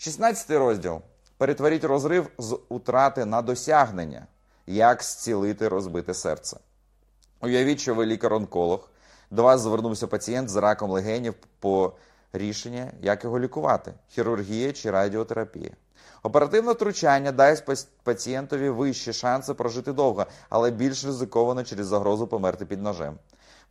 16 розділ. Перетворіть розрив з утрати на досягнення. Як зцілити розбите серце. Уявіть, що ви лікар-онколог. До вас звернувся пацієнт з раком легенів по рішення, як його лікувати: хірургія чи радіотерапія. Оперативне втручання дасть пацієнтові вищі шанси прожити довго, але більш ризиковано через загрозу померти під ножем.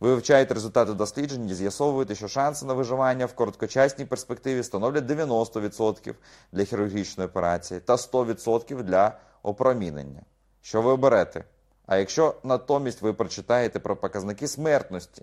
Ви вивчаєте результати досліджень і з'ясовуєте, що шанси на виживання в короткочасній перспективі становлять 90% для хірургічної операції та 100% для опромінення. Що ви оберете? А якщо натомість ви прочитаєте про показники смертності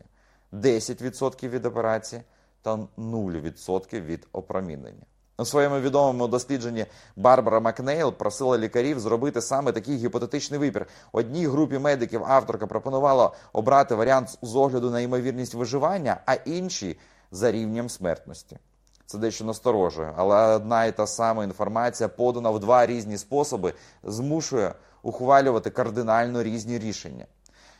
10% від операції та 0% від опромінення. У своєму відомому дослідженні Барбара Макнейл просила лікарів зробити саме такий гіпотетичний вибір. Одній групі медиків авторка пропонувала обрати варіант з огляду на ймовірність виживання, а іншій за рівнем смертності. Це дещо насторожує, але одна і та сама інформація, подана в два різні способи, змушує ухвалювати кардинально різні рішення.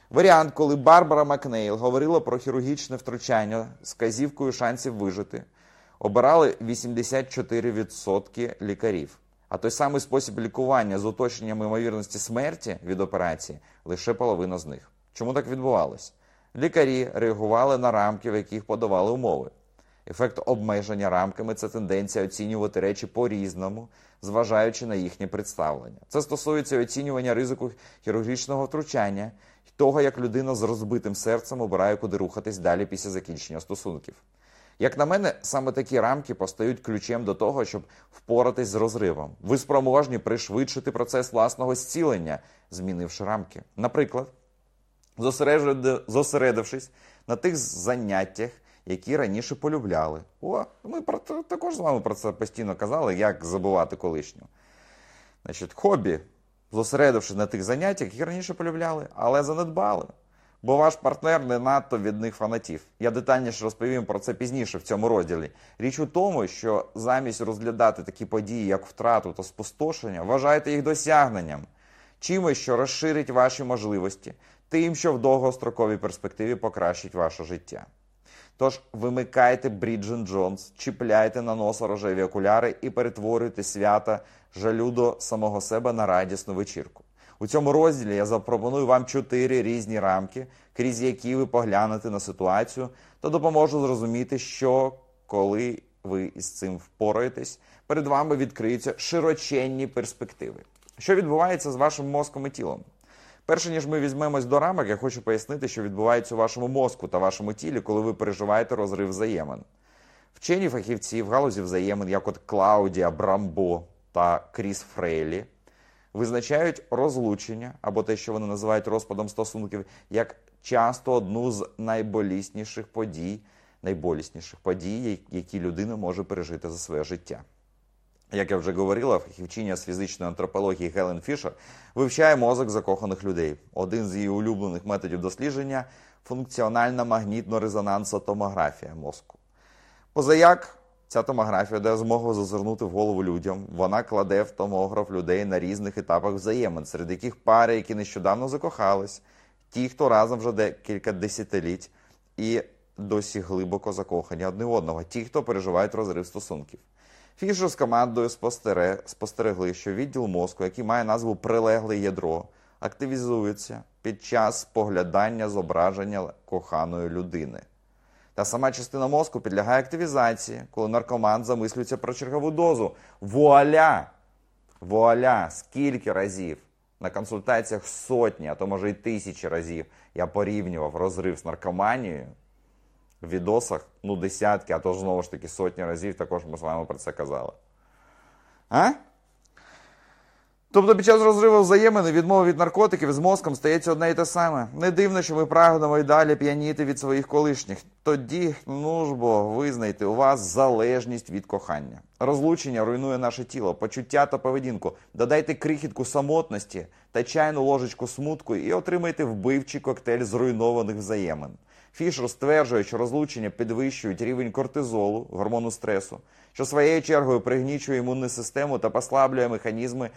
Варіант, коли Барбара Макнейл говорила про хірургічне втручання з казівкою шансів вижити, обирали 84% лікарів. А той самий спосіб лікування з уточненням ймовірності смерті від операції лише половина з них. Чому так відбувалось? Лікарі реагували на рамки, в яких подавали умови. Ефект обмеження рамками це тенденція оцінювати речі по-різному, зважаючи на їхнє представлення. Це стосується оцінювання ризику хірургічного втручання і того, як людина з розбитим серцем обирає, куди рухатись далі після закінчення стосунків. Як на мене, саме такі рамки постають ключем до того, щоб впоратись з розривом. Ви спроможні пришвидшити процес власного зцілення, змінивши рамки. Наприклад, зосередившись на тих заняттях, які раніше полюбляли. О, ми про також з вами про це постійно казали, як забувати колишню. Значить, хобі, зосередившись на тих заняттях, які раніше полюбляли, але занедбали. Бо ваш партнер не надто від них фанатів. Я детальніше розповім про це пізніше в цьому розділі. Річ у тому, що замість розглядати такі події, як втрату та спустошення, вважайте їх досягненням, чимось, що розширить ваші можливості, тим, що в довгостроковій перспективі покращить ваше життя. Тож вимикайте Бріджен Джонс, чіпляйте на носа рожеві окуляри і перетворюйте свята жалю до самого себе на радісну вечірку. У цьому розділі я запропоную вам чотири різні рамки, крізь які ви поглянете на ситуацію, та допоможу зрозуміти, що коли ви із цим впораєтесь, перед вами відкриються широченні перспективи. Що відбувається з вашим мозком і тілом? Перше ніж ми візьмемось до рамок, я хочу пояснити, що відбувається у вашому мозку та вашому тілі, коли ви переживаєте розрив взаємин. Вчені фахівці в галузі взаємин, як от Клаудія Брамбо та Кріс Фрейлі, визначають розлучення або те, що вони називають розпадом стосунків, як часто одну з найболісніших подій, найболісніших подій, які людина може пережити за своє життя. Як я вже говорила, фахівчиня з фізичної антропології Гелен Фішер вивчає мозок закоханих людей. Один з її улюблених методів дослідження функціональна магнітно-резонансна томографія мозку. Позаяк ця томографія дає змогу зазирнути в голову людям. Вона кладе в томограф людей на різних етапах взаємин, серед яких пари, які нещодавно закохались, ті, хто разом вже декілька десятиліть і досі глибоко закохані одне одного, ті, хто переживають розрив стосунків. Фішер з командою спостерегли, що відділ мозку, який має назву прилегле ядро, активізується під час споглядання зображення коханої людини. Та сама частина мозку підлягає активізації, коли наркоман замислюється про чергову дозу. Вуаля! Вуаля! Скільки разів? На консультаціях сотні, а то може й тисячі разів я порівнював розрив з наркоманією в відосах, ну, десятки, а то знову ж таки сотні разів також ми з вами про це казали. А? Тобто під час розриву взаємини відмови від наркотиків з мозком стається одне і те саме. Не дивно, що ми прагнемо й далі п'яніти від своїх колишніх. Тоді, ну ж бо, визнайте, у вас залежність від кохання. Розлучення руйнує наше тіло, почуття та поведінку. Додайте крихітку самотності та чайну ложечку смутку і отримайте вбивчий коктейль зруйнованих взаємин. Фішер стверджує, що розлучення підвищують рівень кортизолу, гормону стресу, що своєю чергою пригнічує імунну систему та послаблює механізми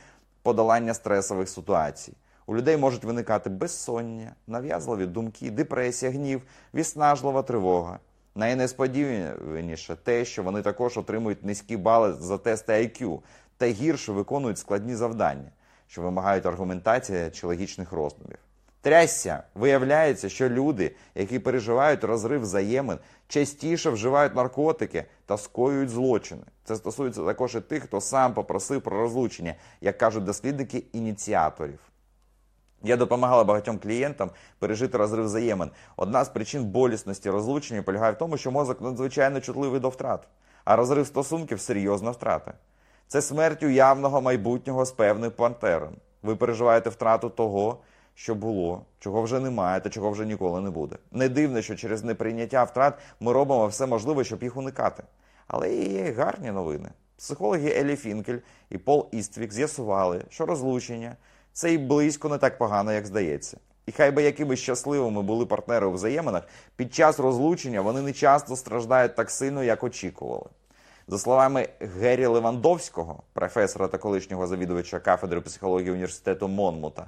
подолання стресових ситуацій. У людей можуть виникати безсоння, нав'язливі думки, депресія, гнів, віснажлива тривога. Найнесподіваніше те, що вони також отримують низькі бали за тести IQ та гірше виконують складні завдання, що вимагають аргументації чи логічних роздумів. Трясся, виявляється, що люди, які переживають розрив взаємин, частіше вживають наркотики та скоюють злочини. Це стосується також і тих, хто сам попросив про розлучення, як кажуть дослідники ініціаторів. Я допомагала багатьом клієнтам пережити розрив взаємин. Одна з причин болісності розлучення полягає в тому, що мозок надзвичайно чутливий до втрат, а розрив стосунків серйозна втрата. Це смерть уявного майбутнього з певним пантером. Ви переживаєте втрату того, що було, чого вже немає та чого вже ніколи не буде. Не дивно, що через неприйняття втрат ми робимо все можливе, щоб їх уникати. Але є гарні новини. Психологи Елі Фінкель і Пол Іствік з'ясували, що розлучення це і близько не так погано, як здається. І хай би якими щасливими були партнери у взаєминах, під час розлучення вони не часто страждають так сильно, як очікували. За словами Геррі Левандовського, професора та колишнього завідувача кафедри психології університету Монмута,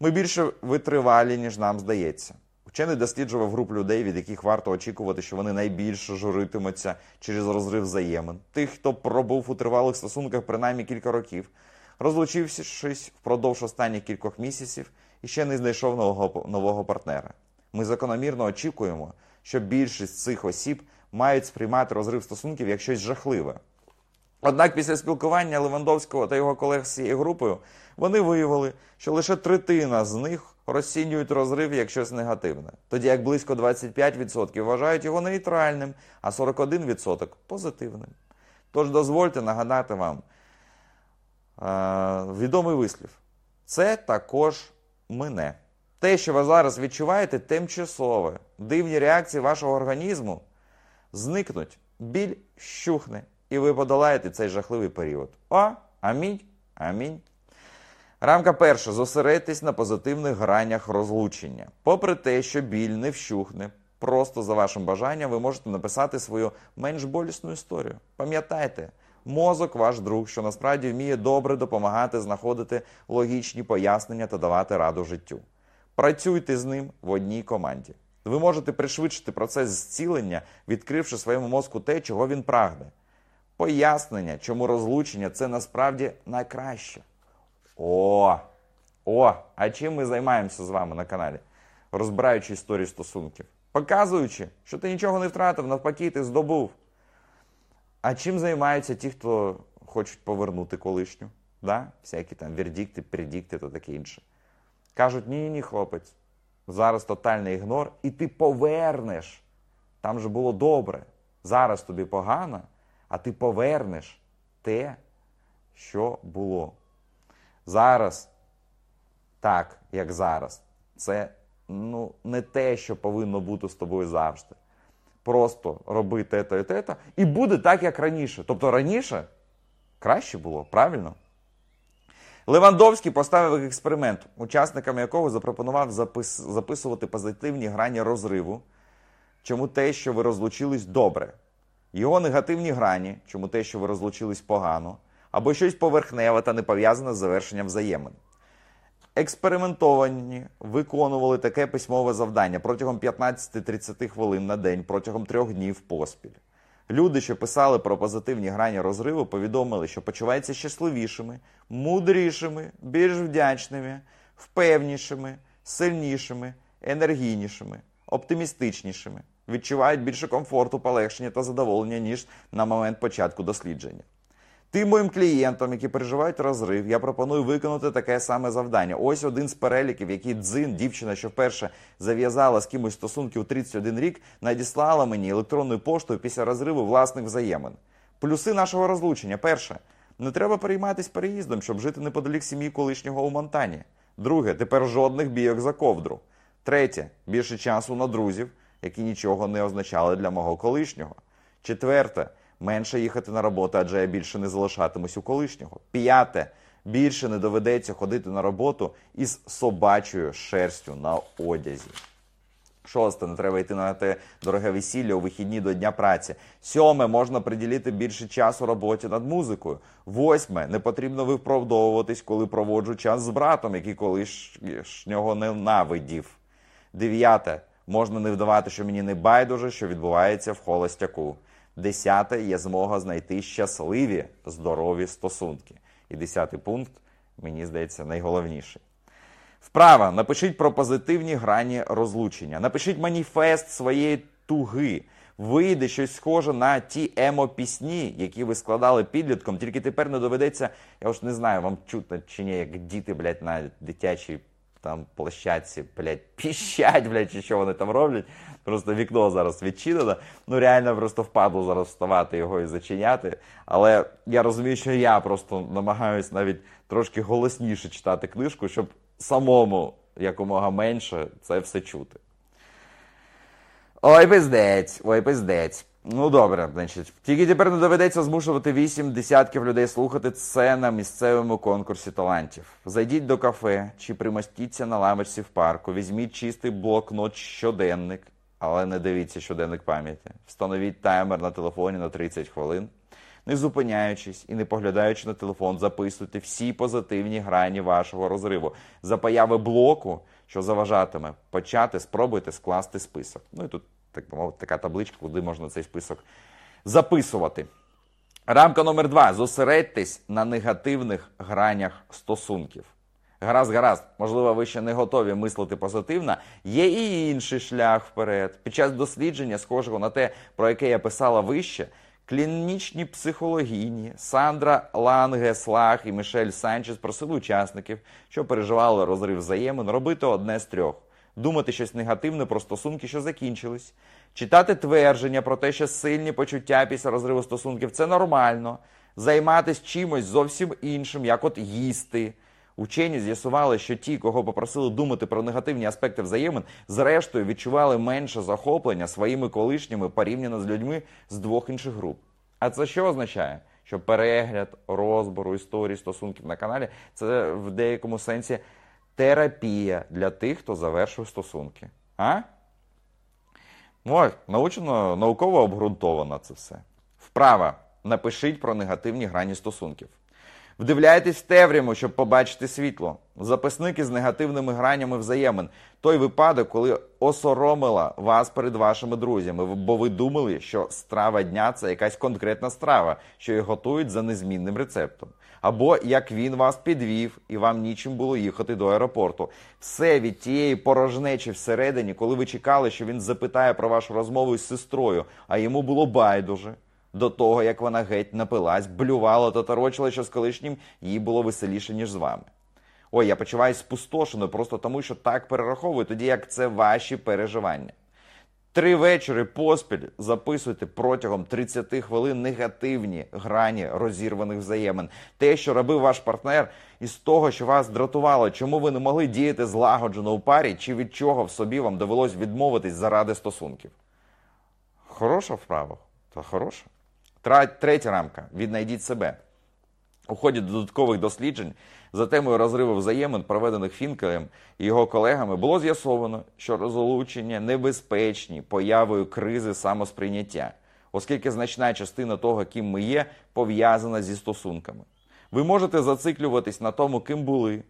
ми більше витривалі, ніж нам здається. Вчений досліджував групу людей, від яких варто очікувати, що вони найбільше журитимуться через розрив взаємин. Тих, хто пробув у тривалих стосунках принаймні кілька років, розлучившись впродовж останніх кількох місяців і ще не знайшов нового, нового партнера. Ми закономірно очікуємо, що більшість цих осіб мають сприймати розрив стосунків як щось жахливе. Однак після спілкування Левандовського та його колег з цією групою вони виявили, що лише третина з них розцінюють розрив як щось негативне, тоді як близько 25% вважають його нейтральним, а 41% позитивним. Тож дозвольте нагадати вам е відомий вислів: це також мине. Те, що ви зараз відчуваєте, тимчасове. Дивні реакції вашого організму зникнуть, біль щухне, і ви подолаєте цей жахливий період. О, амінь, амінь. Рамка перша. Зосередьтесь на позитивних гранях розлучення. Попри те, що біль не вщухне, просто за вашим бажанням ви можете написати свою менш болісну історію. Пам'ятайте, мозок ваш друг, що насправді вміє добре допомагати знаходити логічні пояснення та давати раду життю. Працюйте з ним в одній команді. Ви можете пришвидшити процес зцілення, відкривши своєму мозку те, чого він прагне. Пояснення, чому розлучення це насправді найкраще. О! О! А чим ми займаємося з вами на каналі? Розбираючи історію стосунків, показуючи, що ти нічого не втратив, навпаки, ти здобув. А чим займаються ті, хто хочуть повернути колишню? Да? Всякі там вердикти, предикти та таке інше. Кажуть, ні, ні, хлопець, зараз тотальний ігнор, і ти повернеш. Там же було добре. Зараз тобі погано, а ти повернеш те, що було. Зараз, так, як зараз, це ну, не те, що повинно бути з тобою завжди. Просто роби те-то і те-то, і буде так, як раніше. Тобто раніше краще було, правильно? Левандовський поставив експеримент, учасникам якого запропонував запис... записувати позитивні грані розриву, чому те, що ви розлучились добре. Його негативні грані, чому те, що ви розлучились погано, або щось поверхневе та не пов'язане з завершенням взаємин. Експериментовані виконували таке письмове завдання протягом 15-30 хвилин на день, протягом трьох днів поспіль. Люди, що писали про позитивні грані розриву, повідомили, що почуваються щасливішими, мудрішими, більш вдячними, впевнішими, сильнішими, енергійнішими, оптимістичнішими, відчувають більше комфорту, полегшення та задоволення, ніж на момент початку дослідження. Тим моїм клієнтам, які переживають розрив, я пропоную виконати таке саме завдання. Ось один з переліків, який дзин, дівчина, що вперше зав'язала з кимось стосунки у 31 рік, надіслала мені електронною поштою після розриву власних взаємин. Плюси нашого розлучення. Перше, не треба перейматися переїздом, щоб жити неподалік сім'ї колишнього у Монтані. Друге, тепер жодних бійок за ковдру. Третє, більше часу на друзів, які нічого не означали для мого колишнього. Четверте менше їхати на роботу, адже я більше не залишатимусь у колишнього. П'яте. Більше не доведеться ходити на роботу із собачою шерстю на одязі. Шосте, не треба йти на те дороге весілля у вихідні до дня праці. Сьоме, можна приділити більше часу роботі над музикою. Восьме, не потрібно виправдовуватись, коли проводжу час з братом, який колишнього ненавидів. Дев'яте. Можна не вдавати, що мені не байдуже, що відбувається в холостяку. Десяте є змога знайти щасливі, здорові стосунки. І десятий пункт, мені здається, найголовніший. Вправа. Напишіть про позитивні грані розлучення. Напишіть маніфест своєї туги. Вийде щось схоже на ті емо-пісні, які ви складали підлітком, тільки тепер не доведеться, я ж не знаю, вам чутно чи ні, як діти, блядь, на дитячій там площадці, блядь, піщать, блядь, чи що вони там роблять. Просто вікно зараз відчинено. Ну реально просто впадло зараз вставати його і зачиняти. Але я розумію, що я просто намагаюся навіть трошки голосніше читати книжку, щоб самому якомога менше це все чути. Ой, пиздець, ой, пиздець. Ну добре, значить, тільки тепер не доведеться змушувати вісім десятків людей слухати це на місцевому конкурсі талантів. Зайдіть до кафе чи примостіться на лавочці в парку, візьміть чистий блокнот щоденник, але не дивіться щоденник пам'яті. Встановіть таймер на телефоні на 30 хвилин. Не зупиняючись і не поглядаючи на телефон, записуйте всі позитивні грані вашого розриву. За появи блоку, що заважатиме почати, спробуйте скласти список. Ну і тут так би мовити, така табличка, куди можна цей список записувати. Рамка номер два. Зосередьтесь на негативних гранях стосунків. Гаразд, гаразд, можливо, ви ще не готові мислити позитивно. Є і інший шлях вперед. Під час дослідження, схожого на те, про яке я писала вище, клінічні психологіні Сандра Ланге Слах і Мішель Санчес просили учасників, що переживали розрив взаємин, робити одне з трьох думати щось негативне про стосунки, що закінчились, читати твердження про те, що сильні почуття після розриву стосунків це нормально, займатися чимось зовсім іншим, як от їсти. Учені з'ясували, що ті, кого попросили думати про негативні аспекти взаємин, зрештою відчували менше захоплення своїми колишніми порівняно з людьми з двох інших груп. А це що означає? Що перегляд розбору історії стосунків на каналі це в деякому сенсі терапія для тих, хто завершив стосунки. А? Ну, научно, науково обґрунтовано це все. Вправа. Напишіть про негативні грані стосунків. Вдивляйтесь в темряву, щоб побачити світло. Записники з негативними гранями взаємин. Той випадок, коли осоромила вас перед вашими друзями, бо ви думали, що страва дня це якась конкретна страва, що її готують за незмінним рецептом. Або як він вас підвів, і вам нічим було їхати до аеропорту. Все від тієї порожнечі всередині, коли ви чекали, що він запитає про вашу розмову із сестрою, а йому було байдуже до того, як вона геть напилась, блювала та торочила, що з колишнім їй було веселіше, ніж з вами. Ой, я почуваюся спустошеною просто тому, що так перераховую, тоді як це ваші переживання. Три вечори поспіль записуйте протягом 30 хвилин негативні грані розірваних взаємин. Те, що робив ваш партнер, із того, що вас дратувало, чому ви не могли діяти злагоджено у парі, чи від чого в собі вам довелось відмовитись заради стосунків. Хороша вправа? Та хороша. Третя рамка. Віднайдіть себе. У ході додаткових досліджень за темою розриву взаємин, проведених Фінкелем і його колегами, було з'ясовано, що розлучення небезпечні появою кризи самосприйняття, оскільки значна частина того, ким ми є, пов'язана зі стосунками. Ви можете зациклюватись на тому, ким були.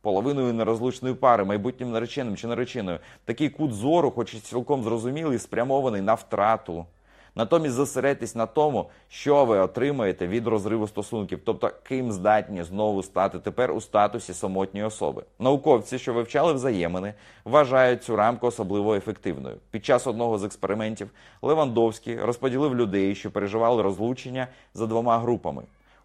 Половиною нерозлучної пари, майбутнім нареченим чи нареченою. Такий кут зору, хоч і цілком зрозумілий, спрямований на втрату. Натомість зосередьтесь на тому, що ви отримаєте від розриву стосунків, тобто ким здатні знову стати тепер у статусі самотньої особи. Науковці, що вивчали взаємини, вважають цю рамку особливо ефективною. Під час одного з експериментів Левандовський розподілив людей, що переживали розлучення за двома групами.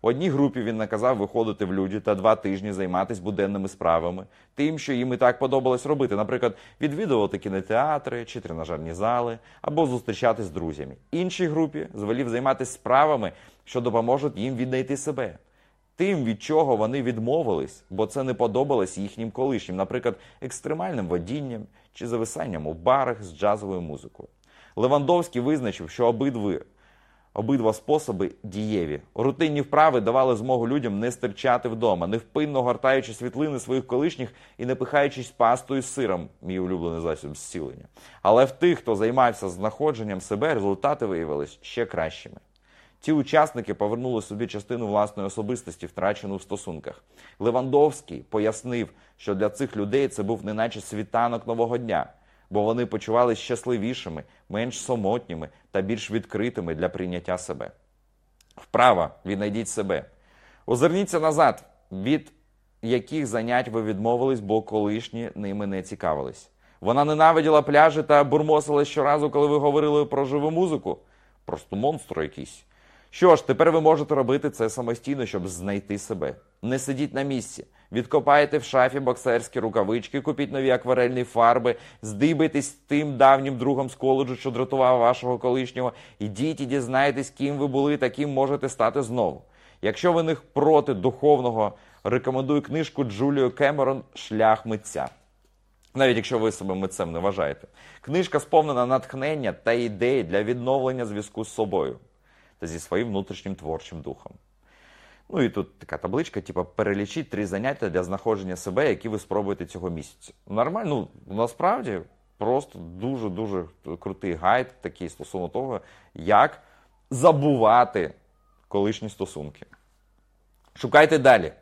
Одній групі він наказав виходити в люди та два тижні займатися буденними справами, тим, що їм і так подобалось робити, наприклад, відвідувати кінотеатри чи тренажерні зали або зустрічатись з друзями. Іншій групі звелів займатися справами, що допоможуть їм віднайти себе. Тим, від чого вони відмовились, бо це не подобалось їхнім колишнім, наприклад, екстремальним водінням чи зависанням у барах з джазовою музикою. Левандовський визначив, що обидві Обидва способи дієві. Рутинні вправи давали змогу людям не стирчати вдома, невпинно гортаючи світлини своїх колишніх і не пихаючись пастою з сиром, мій улюблений засіб зцілення. Але в тих, хто займався знаходженням себе, результати виявились ще кращими. Ті учасники повернули собі частину власної особистості, втрачену в стосунках. Левандовський пояснив, що для цих людей це був неначе світанок нового дня. бо вони почувалися щасливішими, менш самотніми та більш відкритими для прийняття себе. Вправа, віднайдіть себе. Озирніться назад, від яких занять ви відмовились, бо колишні ними не цікавились. Вона ненавиділа пляжі та бурмосила щоразу, коли ви говорили про живу музику. Просто монстр якийсь. Що ж, тепер ви можете робити це самостійно, щоб знайти себе. Не сидіть на місці. Відкопайте в шафі боксерські рукавички, купіть нові акварельні фарби, здибайтесь тим давнім другом з коледжу, що дратував вашого колишнього. Ідіть і дізнайтесь, ким ви були та ким можете стати знову. Якщо ви не проти духовного, рекомендую книжку Джулію Кемерон Шлях митця. Навіть якщо ви себе митцем не вважаєте. Книжка сповнена натхнення та ідеї для відновлення зв'язку з собою та зі своїм внутрішнім творчим духом. Ну і тут така табличка, типу, перелічіть три заняття для знаходження себе, які ви спробуєте цього місяця. Нормально, ну насправді просто дуже-дуже крутий гайд такий стосовно того, як забувати колишні стосунки. Шукайте далі.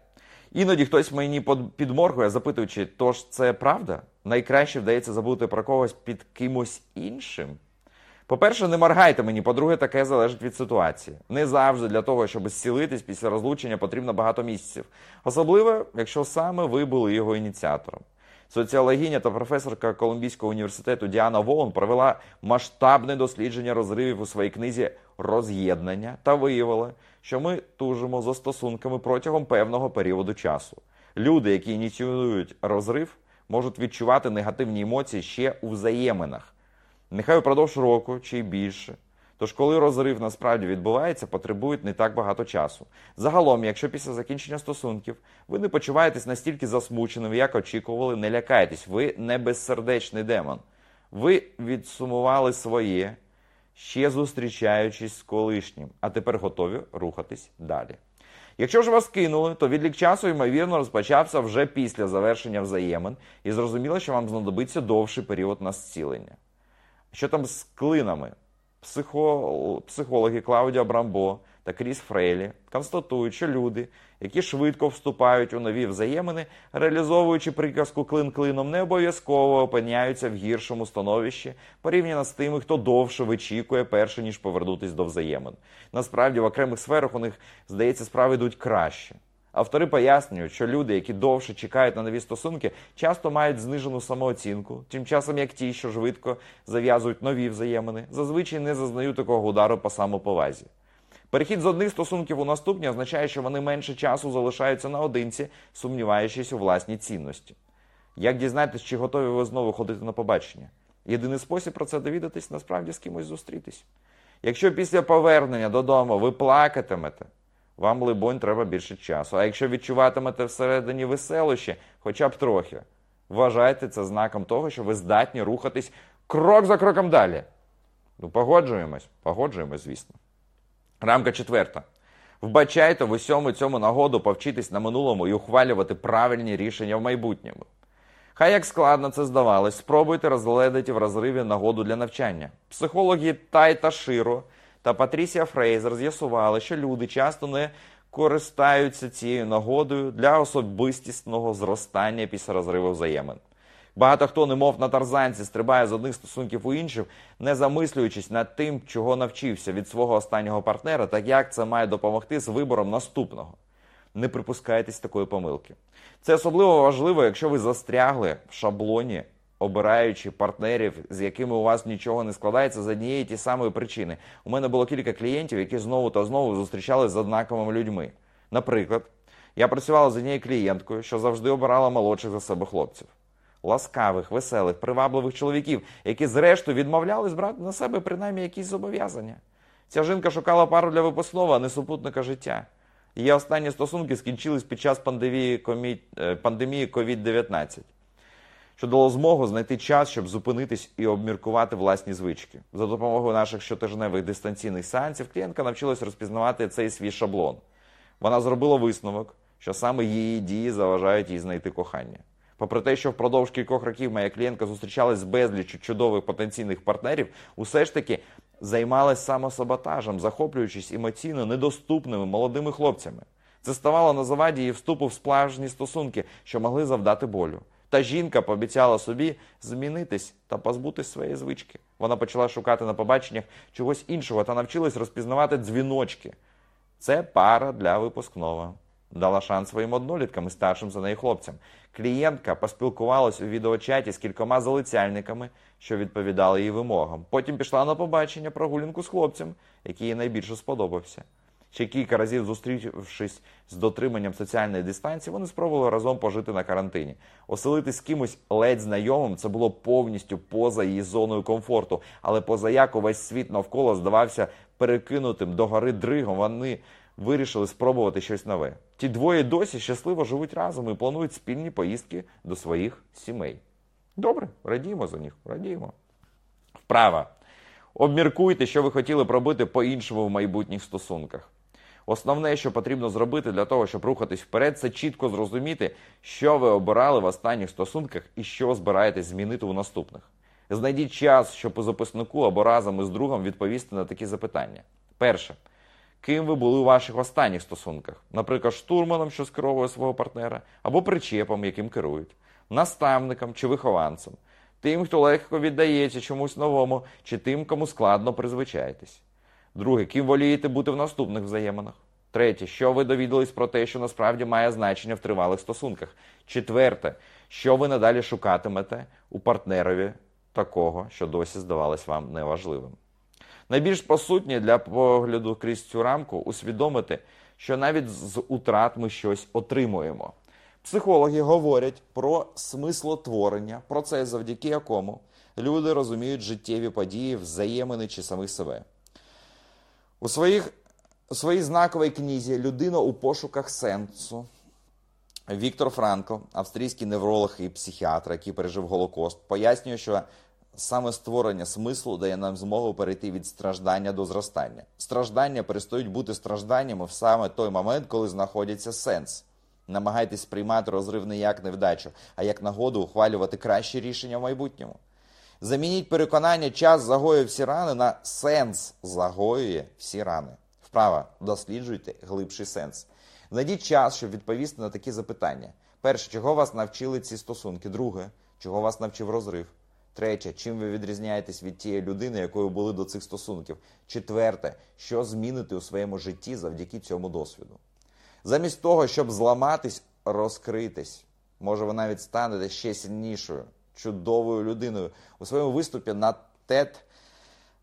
Іноді хтось мені підморгує, запитуючи, тож це правда? Найкраще вдається забути про когось під кимось іншим. По-перше, не моргайте мені, по-друге, таке залежить від ситуації. Не завжди для того, щоб зцілитись після розлучення, потрібно багато місяців. Особливо, якщо саме ви були його ініціатором. Соціологиня та професорка Колумбійського університету Діана Волон провела масштабне дослідження розривів у своїй книзі роз'єднання та виявила, що ми тужимо за стосунками протягом певного періоду часу. Люди, які ініціюють розрив, можуть відчувати негативні емоції ще у взаєминах. Нехай упродовж року чи більше. Тож, коли розрив насправді відбувається, потребують не так багато часу. Загалом, якщо після закінчення стосунків ви не почуваєтесь настільки засмученим, як очікували, не лякайтесь, ви не безсердечний демон. Ви відсумували своє, ще зустрічаючись з колишнім, а тепер готові рухатись далі. Якщо ж вас кинули, то відлік часу, ймовірно, розпочався вже після завершення взаємин, і зрозуміло, що вам знадобиться довший період на зцілення. Що там з клинами? Психо... Психологи Клаудіа Брамбо та Кріс Фрейлі констатують, що люди, які швидко вступають у нові взаємини, реалізовуючи приказку клин клином, не обов'язково опиняються в гіршому становищі порівняно з тими, хто довше вичікує, перше ніж повернутись до взаємин. Насправді, в окремих сферах у них здається, справи йдуть краще. Автори пояснюють, що люди, які довше чекають на нові стосунки, часто мають знижену самооцінку, тим часом як ті, що швидко зав'язують нові взаємини, зазвичай не зазнають такого удару по самоповазі. Перехід з одних стосунків у наступні означає, що вони менше часу залишаються наодинці, сумніваючись у власній цінності. Як дізнатись, чи готові ви знову ходити на побачення? Єдиний спосіб про це довідатись насправді з кимось зустрітись. Якщо після повернення додому ви плакатимете, вам, либонь, треба більше часу. А якщо відчуватимете всередині веселощі, хоча б трохи, вважайте це знаком того, що ви здатні рухатись крок за кроком далі. Ну, погоджуємось, погоджуємось, звісно. Рамка четверта. Вбачайте в усьому цьому нагоду повчитись на минулому і ухвалювати правильні рішення в майбутньому. Хай як складно це здавалось, спробуйте розгледати в розриві нагоду для навчання. Психологи Тай та Широ та Патрісія Фрейзер з'ясували, що люди часто не користаються цією нагодою для особистісного зростання після розриву взаємин. Багато хто, немов на тарзанці, стрибає з одних стосунків у інших, не замислюючись над тим, чого навчився від свого останнього партнера, так як це має допомогти з вибором наступного. Не припускайтесь такої помилки. Це особливо важливо, якщо ви застрягли в шаблоні обираючи партнерів, з якими у вас нічого не складається з однієї ті самої причини. У мене було кілька клієнтів, які знову та знову зустрічалися з однаковими людьми. Наприклад, я працювала з однією клієнткою, що завжди обирала молодших за себе хлопців. Ласкавих, веселих, привабливих чоловіків, які, зрештою, відмовлялись брати на себе принаймні якісь зобов'язання. Ця жінка шукала пару для випускного, а не супутника життя. Її останні стосунки скінчились під час пандемії COVID-19 що дало змогу знайти час, щоб зупинитись і обміркувати власні звички. За допомогою наших щотижневих дистанційних сеансів клієнтка навчилась розпізнавати цей свій шаблон. Вона зробила висновок, що саме її дії заважають їй знайти кохання. Попри те, що впродовж кількох років моя клієнтка зустрічалась з безліччю чудових потенційних партнерів, усе ж таки займалась самосаботажем, захоплюючись емоційно недоступними молодими хлопцями. Це ставало на заваді її вступу в справжні стосунки, що могли завдати болю. Та жінка пообіцяла собі змінитись та позбутись своєї звички. Вона почала шукати на побаченнях чогось іншого та навчилась розпізнавати дзвіночки. Це пара для випускного. Дала шанс своїм одноліткам і старшим за неї хлопцям. Клієнтка поспілкувалась у відеочаті з кількома залицяльниками, що відповідали її вимогам. Потім пішла на побачення прогулянку з хлопцем, який їй найбільше сподобався. Ще кілька разів зустрівшись з дотриманням соціальної дистанції, вони спробували разом пожити на карантині. Оселитись з кимось ледь знайомим це було повністю поза її зоною комфорту, але позаяк увесь світ навколо здавався перекинутим до гори дригом. Вони вирішили спробувати щось нове. Ті двоє досі щасливо живуть разом і планують спільні поїздки до своїх сімей. Добре, радіємо за них, радіємо. Вправа. Обміркуйте, що ви хотіли б робити по-іншому в майбутніх стосунках. Основне, що потрібно зробити для того, щоб рухатись вперед, це чітко зрозуміти, що ви обирали в останніх стосунках і що збираєтесь змінити у наступних. Знайдіть час, щоб у записнику або разом із другом відповісти на такі запитання. Перше. Ким ви були у ваших останніх стосунках? Наприклад, штурманом, що скеровує свого партнера, або причепом, яким керують, наставником чи вихованцем, тим, хто легко віддається чомусь новому, чи тим, кому складно призвичаєтесь. Друге, ким волієте бути в наступних взаєминах? Третє, що ви довідались про те, що насправді має значення в тривалих стосунках? Четверте, що ви надалі шукатимете у партнерові такого, що досі здавалось вам неважливим. Найбільш посутнє для погляду крізь цю рамку усвідомити, що навіть з утрат ми щось отримуємо. Психологи говорять про смислотворення, процес, завдяки якому люди розуміють життєві події, взаємини чи самих себе. У, своїх, у своїй знаковій книзі Людина у пошуках сенсу Віктор Франкл, австрійський невролог і психіатр, який пережив Голокост, пояснює, що саме створення смислу дає нам змогу перейти від страждання до зростання. Страждання перестають бути стражданнями в саме той момент, коли знаходиться сенс. Намагайтесь сприймати розрив не як невдачу, а як нагоду ухвалювати кращі рішення в майбутньому. Замініть переконання, час загоює всі рани на сенс загоює всі рани. Вправа, досліджуйте глибший сенс. Знайдіть час, щоб відповісти на такі запитання. Перше, чого вас навчили ці стосунки? Друге, чого вас навчив розрив? Третє, чим ви відрізняєтесь від тієї людини, якою були до цих стосунків? Четверте, що зміните у своєму житті завдяки цьому досвіду? Замість того, щоб зламатись, розкритись. Може, ви навіть станете ще сильнішою, чудовою людиною. У своєму виступі на TED,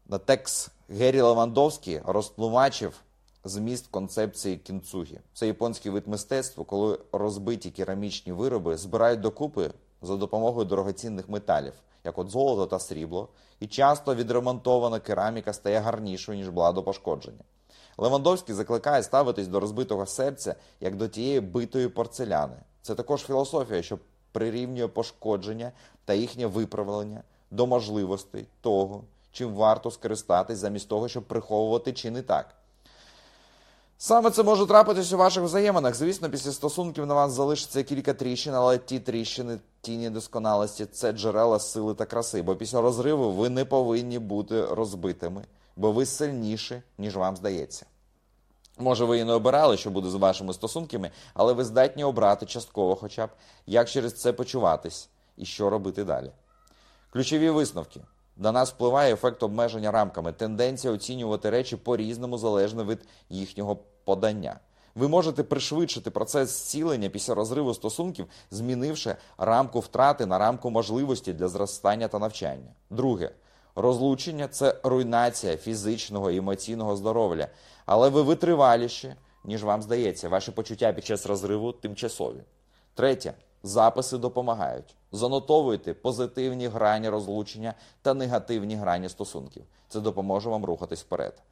на текст Геррі Левандовський розтлумачив зміст концепції кінцугі. Це японський вид мистецтва, коли розбиті керамічні вироби збирають докупи за допомогою дорогоцінних металів, як от золото та срібло, і часто відремонтована кераміка стає гарнішою, ніж була до пошкодження. Левандовський закликає ставитись до розбитого серця як до тієї битої порцеляни. Це також філософія, що прирівнює пошкодження та їхнє виправлення до можливостей того, чим варто скористатись замість того, щоб приховувати чи не так. Саме це може трапитись у ваших взаєминах. Звісно, після стосунків на вас залишиться кілька тріщин, але ті тріщини, ті недосконалості це джерела сили та краси. Бо після розриву ви не повинні бути розбитими, бо ви сильніші, ніж вам здається. Може, ви і не обирали, що буде з вашими стосунками, але ви здатні обрати частково, хоча б як через це почуватись і що робити далі. Ключові висновки. До нас впливає ефект обмеження рамками, тенденція оцінювати речі по-різному залежно від їхнього подання. Ви можете пришвидшити процес зцілення після розриву стосунків, змінивши рамку втрати на рамку можливості для зростання та навчання. Друге, розлучення це руйнація фізичного і емоційного здоров'я, але ви витриваліші, ніж вам здається. Ваші почуття під час розриву тимчасові. Третє. Записи допомагають. Занотовуйте позитивні грані розлучення та негативні грані стосунків. Це допоможе вам рухатись вперед.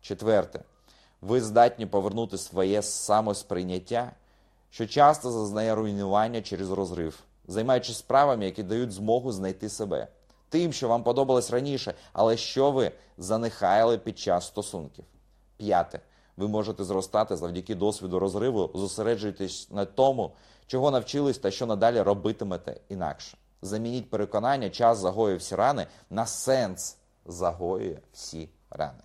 Четверте, ви здатні повернути своє самосприйняття, що часто зазнає руйнування через розрив, займаючись справами, які дають змогу знайти себе, тим, що вам подобалось раніше, але що ви занехаяли під час стосунків. П'яте. Ви можете зростати завдяки досвіду розриву, зосереджуйтесь на тому, чого навчились та що надалі робитимете інакше. Замініть переконання, час загоює всі рани на сенс загоює всі рани.